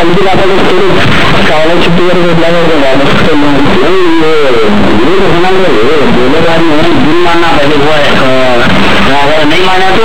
جلدی بات چھٹی کر کے دن ماننا ہے اگر نہیں مانا تو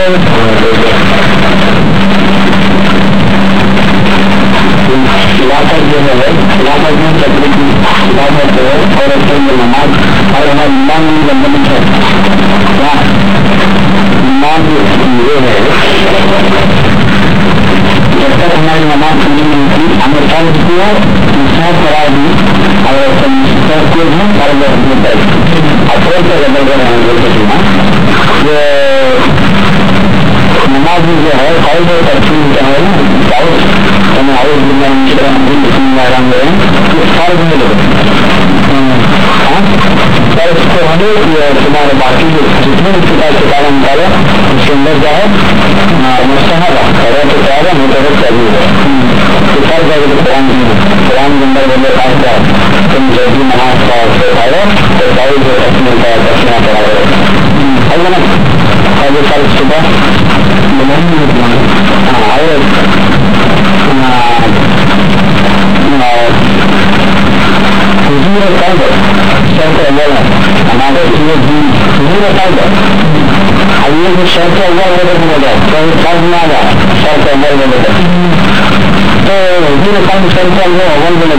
علاقہ جو ہے علاقہ میں چکری کی عبادت ہے اور اپنے نماز اور ہمارا ایمان میں بندن ہے ایمان یہ ہے جب تک ہماری نماز پوری نہیں تھی ہمیں فرض کیا انصاف کرا دی اور کو بھی ہر وقت ہوتا ہے اپنے سے بدل کر ہم بولتے جو نماز میں جو ہے قول اور ترسیم کیا ہے نا ہم بسم اللہ اس کو ہمیں تمہارے باقی جتنے بھی کتاب کتابیں نکالے اس کے اندر جو ہے مستحب ہے تو ہے متحد چاہیے ہے فرض ہے کہ قرآن قرآن کے اندر پاس تم نماز کا سے تو جو کا دکھنا پڑا ہے ہے نا اور یہ فرض صبح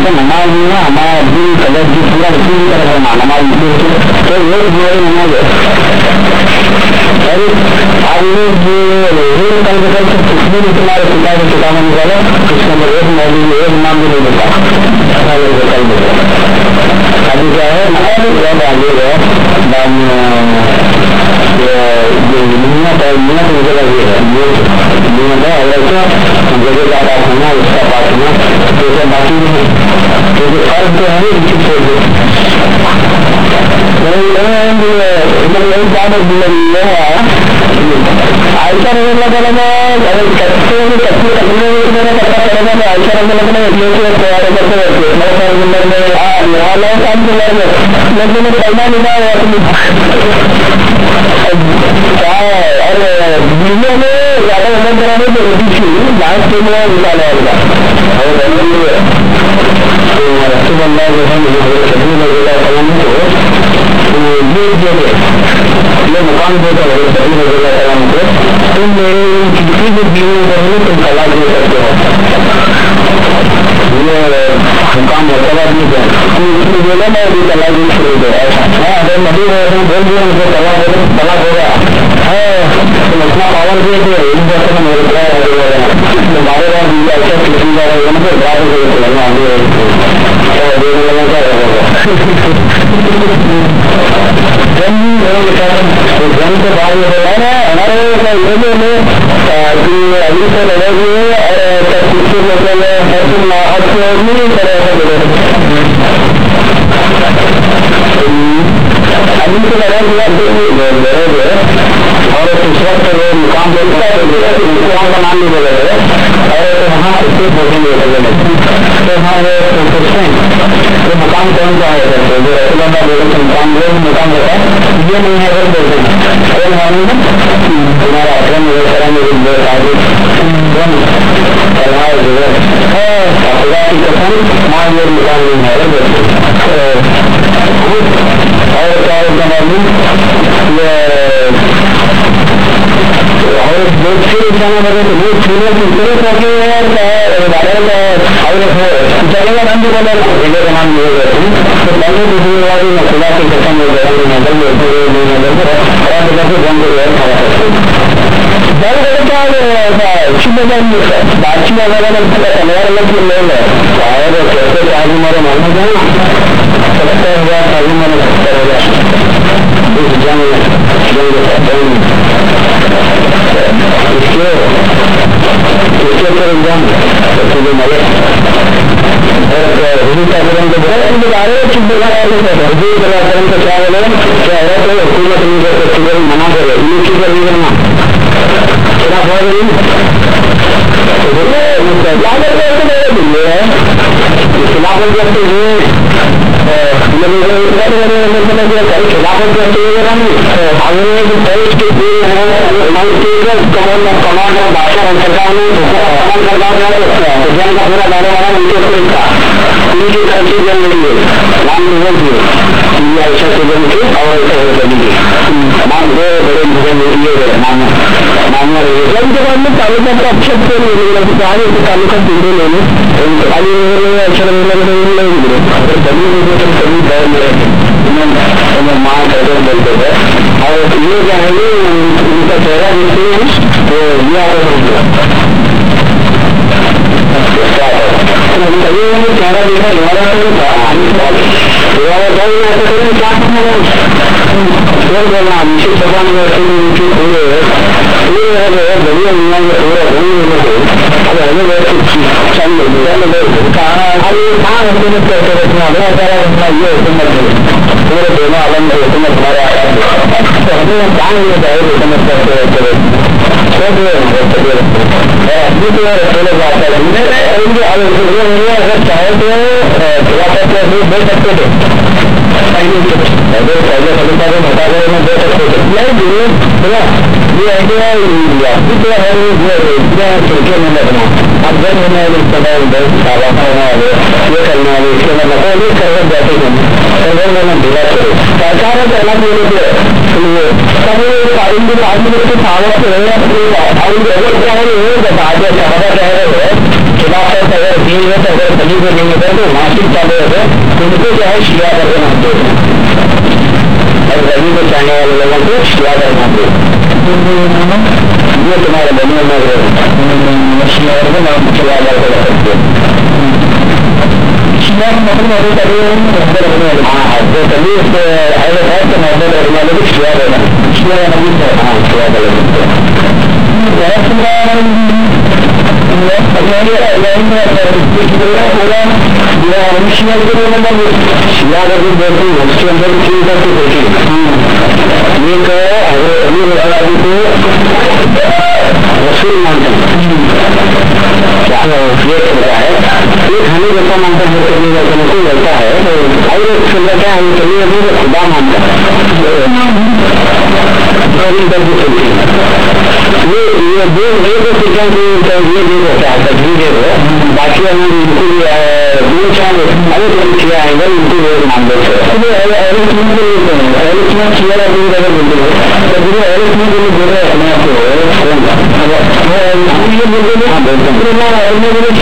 نماز ہمارا دل پورا طرح کرنا نماز تو یہ نماز سے بھی تمہارے کتابیں اس کے اندر ایک موضوع ایک نام بھی نہیں دیتا ایسا کیا ہے نیت ہے نیت مجھے لگی ہے نیت ہے جگہ کا ہونا اس کا پاس ہونا جیسے باقی نہیں کیونکہ فرض تو ہے ان کی چھوڑ عائشہ رضی اللہ تعالیٰ نے اگر کچھ میں پتا چلے گا تو عائشہ رضی اللہ نے سے تیار کرتے رہتے میں سر زندر میں کام کے لیکن پڑھنا نہیں تھا اور دنیا میں زیادہ مدد کرانے کی روٹی تھی ڈانس کے نکالا ہوگا رسول اللہ جو ہے مجھے کو یہ مقام دیتا ہے کو تم میرے کسی بھی تم کلا دے سکتے ہو یہ ہے۔ میں ابھی کلا دے شروع اگر نبی بول دیا مجھے کلا کلا ہو گیا۔ تم اتنا پاور دے ان جیسے میں میرے کلا ہو گیا۔ مجھے اچھا کسی لگا کیا کے بعد یہ ہے ہمارے میں ابھی سے لگے ہوئے اور مطلب نہیں کرے ابھی سے لگا ہوا مقام دیکھتا ہے کا نام نہیں بولے اور وہاں اس کے بولیں گے تو وہاں وہ تو مقام کون سا ہے جو رسول اللہ علیہ وسلم مقام وہ مقام ہوتا ہے، یہ نہیں ہے اگر بولتے ہیں کون معلوم ہے اکرم بے اللہ جو ہے ہاں، خدا کی قسم، ماں یہ مقام نہیں ہے۔ اگر بولتے اور کیا ہوتا معلوم اور دوسرے جانا چھوڑے کر چلے بولے تو پہلے دوسری بات میں خدا کے قسم میں گرم نظر میں پورے نظر میں اور وغیرہ میں تلوار اور کیسے ہمارے جائیں ستر ہزار ہمارے ستر ہزار اس جنگ جنگ اس کے اس کے اوپر انجام کا نہیں ہے۔ یہ ایسا سے جن کی اور ایسا ہو بنی تمام دو بڑے مجھے یہ نام نام جن کے بعد میں تعلقات کا اچھا سے نہیں لگا کہ آگے کے تعلقات ڈھونڈے لے لیں آگے اچھا نہیں لگا نہیں لگے اگر کبھی نہیں تو کبھی دور میں ماں کہتے بولتے تھے اور یہ کیا ہے ان کا پورے بڑھیا دنیا میں حکومت کرتے رہتے ہیں ہمیں یہ حکومت پورے حکومت ہمارے ہمیں کہاں یہ اگر چاہے تو دے سکتے تھے پہلے پہلے خلیفہ میں دے سکتے تھے یہ آئیڈیا جو ہے۔ کھڑکے میں لگنا اب جب ہونے بہت سارا یہ کرنے والے اس کے بعد یہ کر سرور میں ڈھیلا کرے۔ سرکار ہے پہلا ساوت اور کیا ہے؟ بتا دیا کہہ رہے ہیں خلافت اگر دین ہے تو اگر بلی کو نہیں ہوتا تو ناسک چالے ہوتے ان کو کیا ہے، شیعہ کر کے مانتے ہیں۔ اور بلی کو چاہنے والے لوگوں کو شیعہ کر مانتے یہ تمہارے بنی سکتے محبت رکھنے والے رسول مانتے ہیں ہوتا ہے ایک ہمیں جیسا مانتا ہے کبھی ہے اور ایک سنتا ہے کبھی ابھی خدا مانتا ہے۔ یہ دو ایک ہوتا ہے تجویز باقی ہم ان کو دو چار کیا ہے ان کو مان ہیں کے لیے کیا اگر بولتے ہیں تو کے لیے بول رہے اپنے آپ کو یہ بول رہے ہیں میں بولے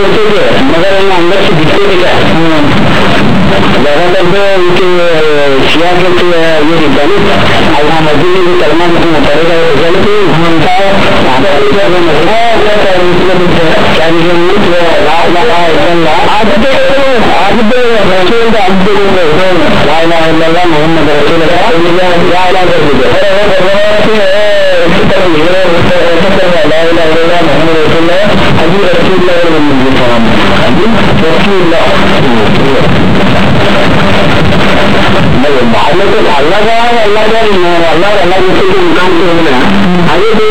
بولتے مگر ہم اندر سے دکھتے زیادہ تر تو ان کے شیعہ یہ دلت اور مسجد میں کلمہ پڑے گا غلط ہم کا محمد رسول اللہ کا اللہ کا اللہ اللہ کے مقام سے ہونا آگے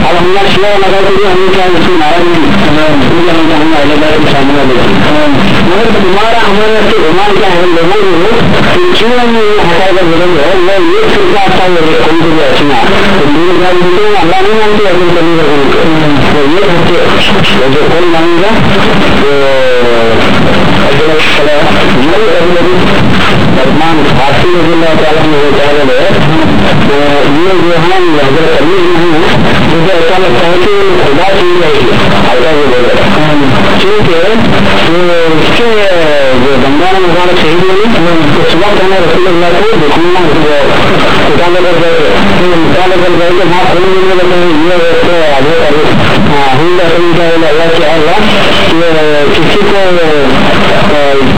اب ہم شیوا لگا کیا اس شامل مگر تمہارا ہمارے کیا ہے لوگوں کو میں یہ آتا کون سے بھی تو میرے گھر ملتے اللہ نہیں مانتے کمی تو یہ جو کون گا رحمان فارسی رضی اللہ تعالیٰ نے وہ رہے تو یہ جو حضرت علی مجھے ایسا لگتا ہے کہ خدا چیز ایسا بول کیونکہ اس کے جو بنگال مزار شہید ہوئی تو صبح کہنا رسول اللہ کو دکھنا نکالے کر گئے گئے کہ کھول ملنے لگے یہ ایسے آگے اللہ کیا اللہ کہ کسی کو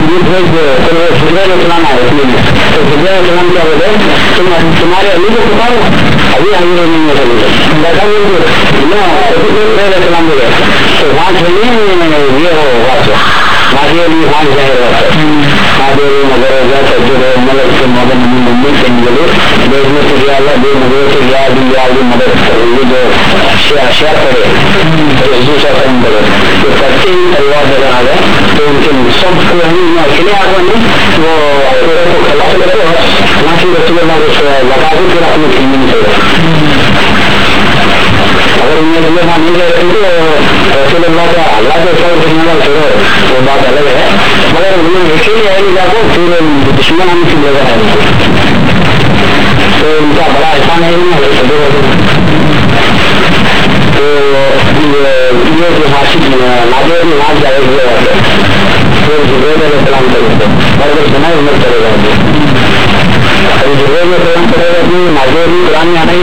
یہ بھیج اسلام آئے تو اسلام کیا بولے تمہارے علی کو پکارو یہ ہم لوگ نہیں مدد ممبئی سے ملے دیش میں سے بھی مدد کرے جو تو کرتے آ گئے تو ان کے سب کو ہم اکیلے آ گئے وہاں کی لگا کے پھر اپنے رسول اللہ کا اللہ کے کرنے چھوڑو وہ بات الگ ہے مگر ایسے ہی آئے پھر دشمن ہم کی جگہ ہے تو ان کا بڑا احسان ہے تو یہ جو حاصل ناچ جائے پھر زبیر علیہ السلام کرے عمر کرے گا زبیر علیہ السلام کرے گا قرآن آنا ہی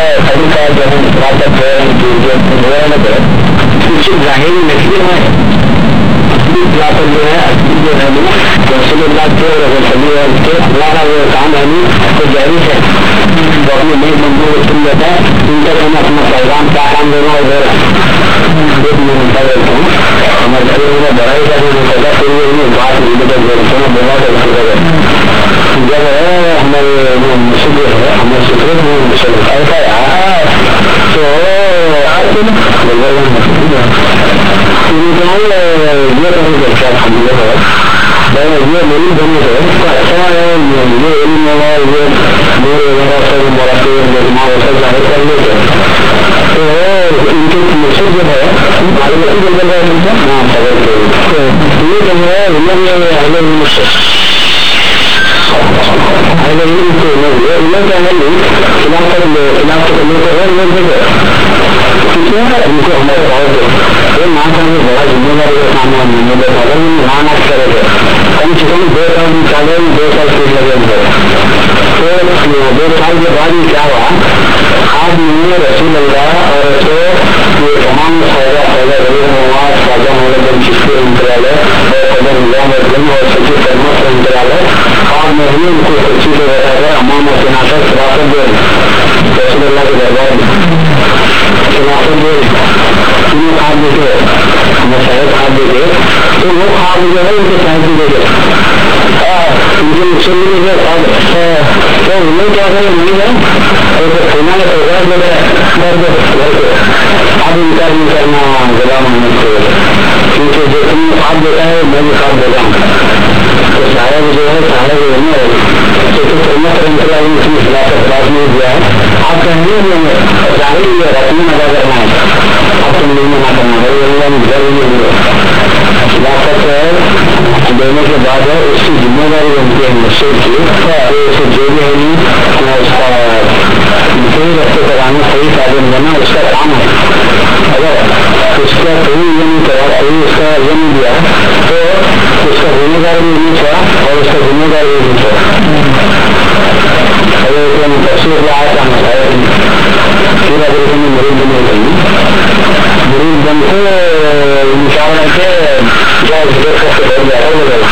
طریقہ جو ہے خلافت ہے کچھ ظاہری نسلی ہے اصلی خلافت جو ہے اصلی جو ہے رسول اللہ کے رسول کے اللہ کا وہ کام ہے تو جاری ہے جو اپنے نیک منظور سن لیتا ہے ان کا کہنا اپنا پیغام کیا کام دینا ادھر ایک منٹ دیتا ہوں ہمارے گھر میں بڑائی کا جو پیدا پھر یہ بات بولا تو جب ہمارے مسجد ہے ہمیں سکھے میں ایسا یار تو یہ کریں گے کیا ہم یہ ہے یہ میری بنی ہے اچھا ہے یہ علم ہے یہ میرے وغیرہ سب مراتے مجمع سب ظاہر کر لیتے تو ان کے مسجد جو ہے ہمارے مسجد بن رہے ہیں ہاں خبر تو یہ جو ہے علم اہل علم اہل علم سے علم کا اہل خلافت خلافت کرنے کو ہے علم سے ان کو ہمارے بہت یہ ماں کا بھی بڑا ذمہ داری کا کام ہے مجھے اگر مانا کرے گا کم سے کم دو سال نکالے دو سال پھر لگے گے تو دو سال کے بعد ہی کیا ہوا آج میں رسول اللہ اور تو یہ تمام فائدہ فائدہ نواز جس کے ہے اور قدر اور سچی کرنا ہے اور میں ان کو سچی سے امام اور دے رسول اللہ کے دربار دے تینوں خواب دیتے ہمیں خواب دیتے تو وہ خواب جو ہے ان کے بھی دیتے مجھے مسلم خواب تو انہیں کیا نہیں ہے اور پروگرام اب کرنا غلام محمد سے خواب دیتا ہے میں بھی خواب دیتا ہوں تو شاید جو ہے شاید جو ہے نا مسئلہ مطلب کی خلافت بات نہیں دیا ہے۔ آپ کا نہیں ظاہر یہ ادا کرنا ہے۔ آپ کو نہیں منع کرنا ہے۔ ضروری ہے خلافت دینے کے بعد ہے، اس کی ذمہ داری بنتی ہے مسجد کی۔ اسے جو بھی ہے اس کا صحیح رستے کرانا صحیح تعلیم دینا اس کا کام ہے۔ اگر اس کا کوئی یہ نہیں کرا کوئی اس کا یہ نہیں دیا۔ تو اس کا ذمہ دار بھی نہیں تھا اور اس کا ذمہ دار بھی نہیں چھوڑا اگر تفصیل رہا تھا پورا طریقے میں مریض بنے گئی۔ مریض بن کے مشاورہ کے جو ذکر کے کر کے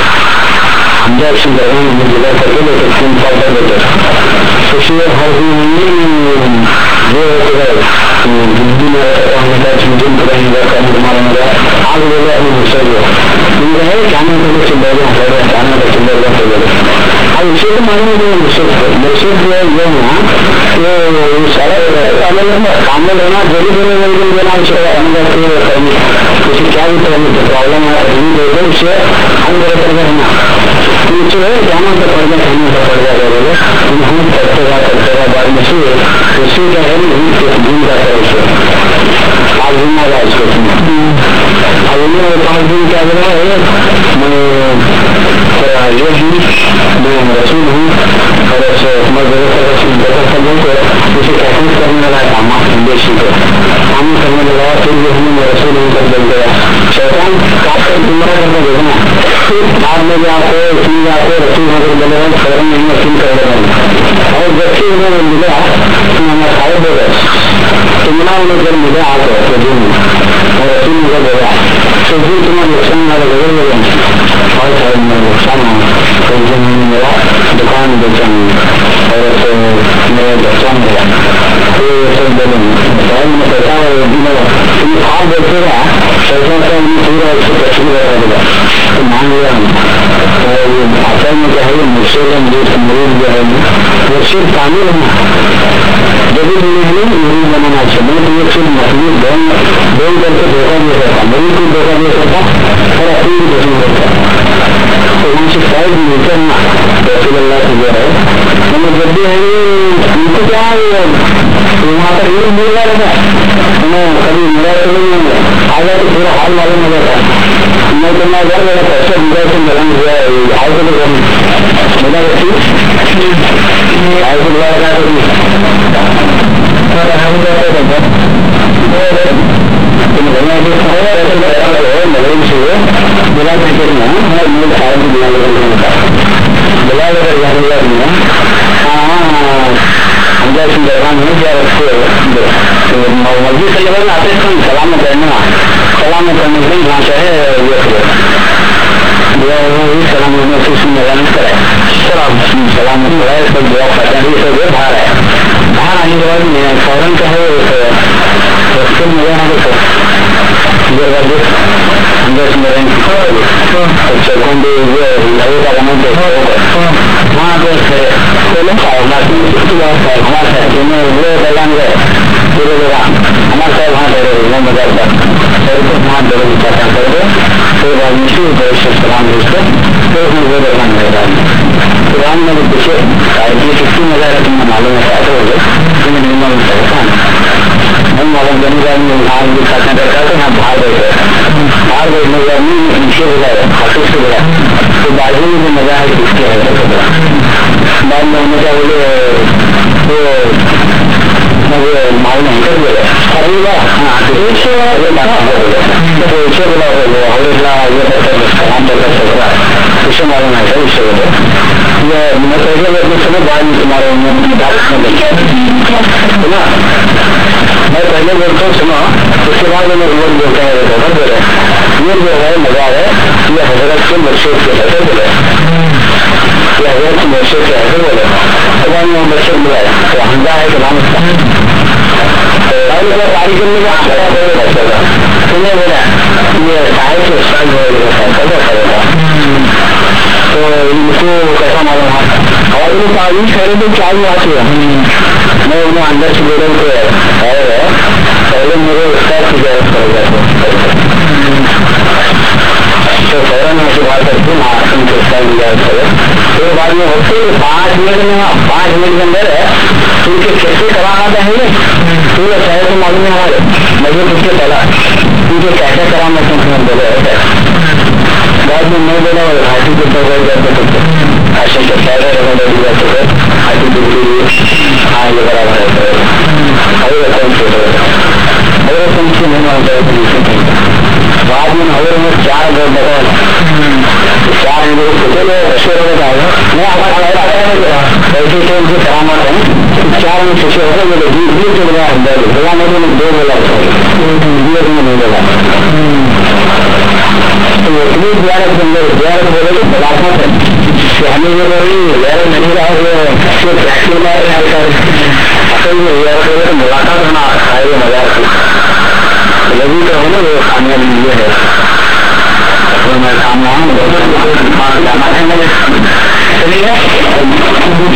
دیتے خوشی ہر جو بجلی میں جن کریں گے ہمارا مزہ آگ لے گا اپنی مشکل ہے ہے جانے کے چل رہے ہیں ہو رہے ہیں۔ اب اسے تو ماننے میں مقصد مقصد جو ہے، یہ نا کہ سارا کام لینا جلدی دینے والے دینا اسے اندر کرنی کیا بھی پرابلم ہے اس سے ہم کرتے رہنا نیچے جانا تو پڑ گیا کھانا تو پڑ گیا ہم کرتے گا کرتے گا بعد میں سے اسی کا ہے دن کا ہے اسے آج دن آ اس کو۔ اب انہیں پانچ دن کیا کرا ہے، میں یہ ہوں، میں رسول ہوں، اور میں رسول بتا سکوں تو اسے تحقیق کرنے والا کام دیشی کو۔ کام کرنے لگا پھر یہ ہم میں رسول ہوں کر دل گیا۔ شیطان کاٹ کر گمراہ کرنا دیکھنا بعد میں بھی آپ کو، چیز آپ کو رسول نظر بنے ہیں فوراً نہیں یقین کر رہے ہیں اور جبکہ انہوں نے ملا، تو ہمیں خائب ہو گئے تو ملا انہیں جب ملا، آ گئے، تو دن اور رسول نظر گیا تو دن تمہیں نقصان نہ لگے گا اور شاید میں نقصان ہوں تو دن میرا دکان بیچا اور میرا بچہ ملا تو یہ سب بولیں شاید پورا اس تصویر تو مان لیا اصل میں کیا ہے مرشد مریض مریض جو ہے مرشد کامل ہونا جب بھی مریض بنانا چاہیے تو یہ صرف مخلوق بول بول کر کے دھوکہ مریض کو دھوکہ اور اپنی بھی دھوکہ تو ان سے فائد نہیں کرنا رسول اللہ جو ہے جب بھی ہے ان کو کیا ہے۔ وہاں پر یہ مل رہا ہے کبھی ملا تو نہیں تو پورا حال معلوم ہو جاتا میں تو میں گھر میرا ملا تو ملن ہوا ہے آج تو ملا رکھی آج رہنا سلامت رہنے کے یہاں سے سلام محسوس کرے سلامت ہے سب دعا کرتے ہیں یہ سب باہر ہے باہر آنے کے بعد میں فوراً کا ہے رسول مزہ نہ دیکھو وہاں پہ ہمارا صاحب وہاں دے رہے مزار پر وہاں دے رہے چاہتا کر دے پھر راجنیشی سلام دیش پھر ہم وہ دلان دے رہا قرآن میں پوچھے یہ کتنی مزہ ہے تمہیں معلوم ہے ایسے ہو گئے تمہیں نہیں معلوم کرتا ہم معلوم کرنے کا ہم بھی کرتا تو ہم باہر بیٹھ گئے باہر بیٹھنے کا نہیں نیچے بلا ہے خاص تو بازو میں مزہ ہے کس کے بعد میں انہیں کیا بولے تو معلوم کر دے ہاں اور ہے اسے معلوم ہے اس بولے یہ میں پہلے میں اپنے بعد میں تمہارے میں پہلے بولتا ہوں سنا اس کے بعد میں روز بولتا ہے بولے جو ہے، مزہ ہے۔ یہ حضرت کے مرشد کے حضرت بولے یہ حضرت کے مرشد کے حضرت بولے خدا میں مرشد بولے تو حمدہ ہے کہ نام اس کا۔ کاری بولا یہ صاحب کے استاد تو ان کو کیسا معلوم ہے اور ان تعلیم کرے تو کیا ہوا کیا میں انہیں اندر سے بولوں کہ پہلے میرے استاد کی ضرورت کر گیا فوراً بعد میں پانچ منٹ میں پانچ منٹ کے اندر ان کے کیسے چاہیے پورے شہر کو معلوم ہے ہمارے۔ مجھے کے پہلا ان کے کیسے کرانا چاہتے بولے بعد میں نہیں بولا، اور ہاتھی کے جاتے تھے ہاتھی کے پہلے رہنے لگ جاتے تھے کے لیے ہاں یہ برابر ہے۔ اور سے نہیں بعد میں چار بغیر چار ایسے تو ان کی کرامت ہے چار میں خوشی میرے بیس بلا میں نے دو بولا میں نہیں بولا اتنی زیارت کے اندر زیارت بولے تو ملاقات ہے کہ ہمیں یہ بولی نہیں رہا ہے ہے اصل میں زیارت بولے تو ملاقات ہونا ہے مزار کی لگی تو ہے نا وہ کامیابی یہ ہے میں کامیاب چلیے